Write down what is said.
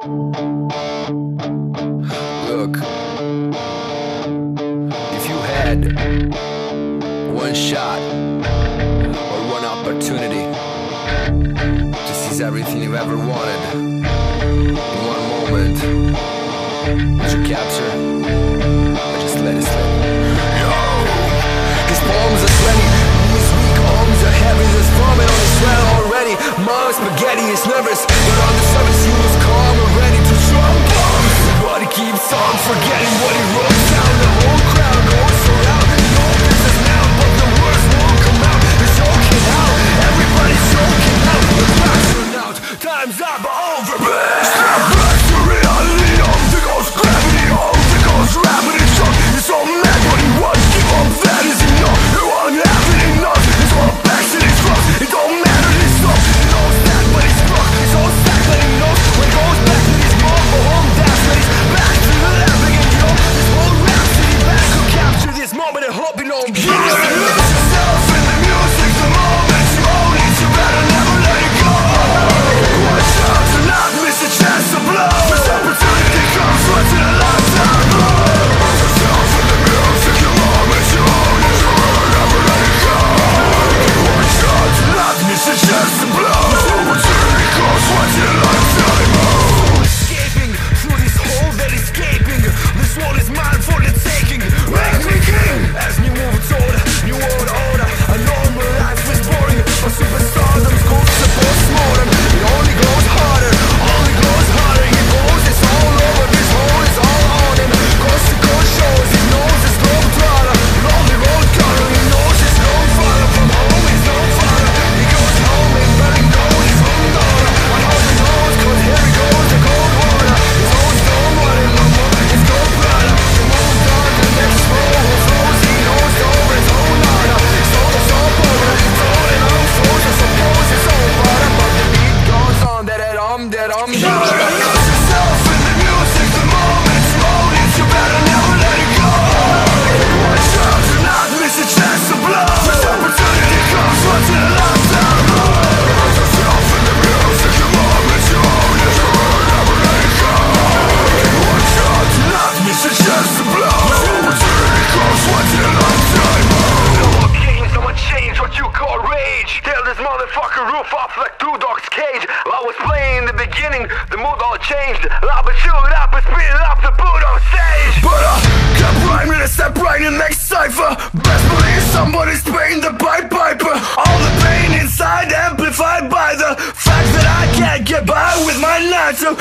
Look, if you had one shot or one opportunity to seize everything you ever wanted in one moment, would you capture or just let it slip? Yo! His palms are sweaty, his weak arms are heavy, there's vomit on his sweat already. Mom's spaghetti is nervous, but on the surface. song, forgetting what he wrote down. hop below. roof off like two dogs cage. I was playing in the beginning, the mood all changed. I've been chewing up and up the boot on stage. But I kept rhyming and step right in next cipher. Best believe somebody's paying the Pied Piper. All the pain inside amplified by the Fact that I can't get by with my lantern.